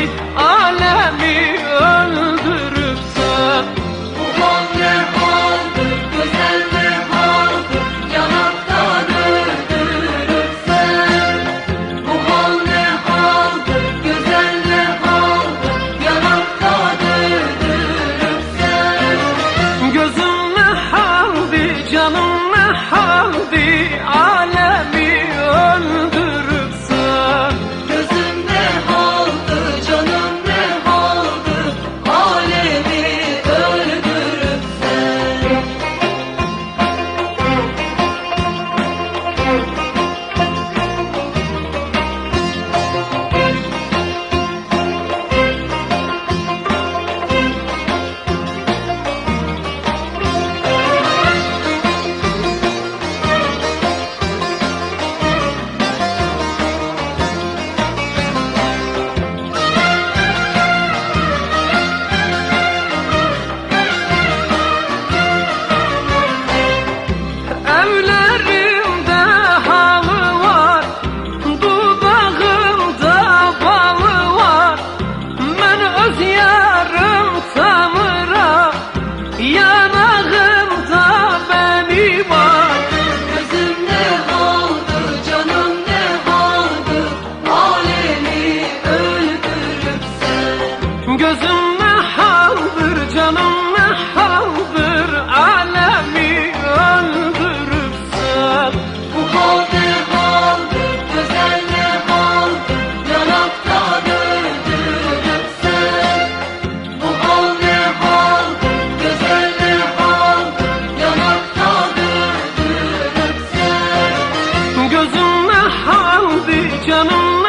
Aziz canım.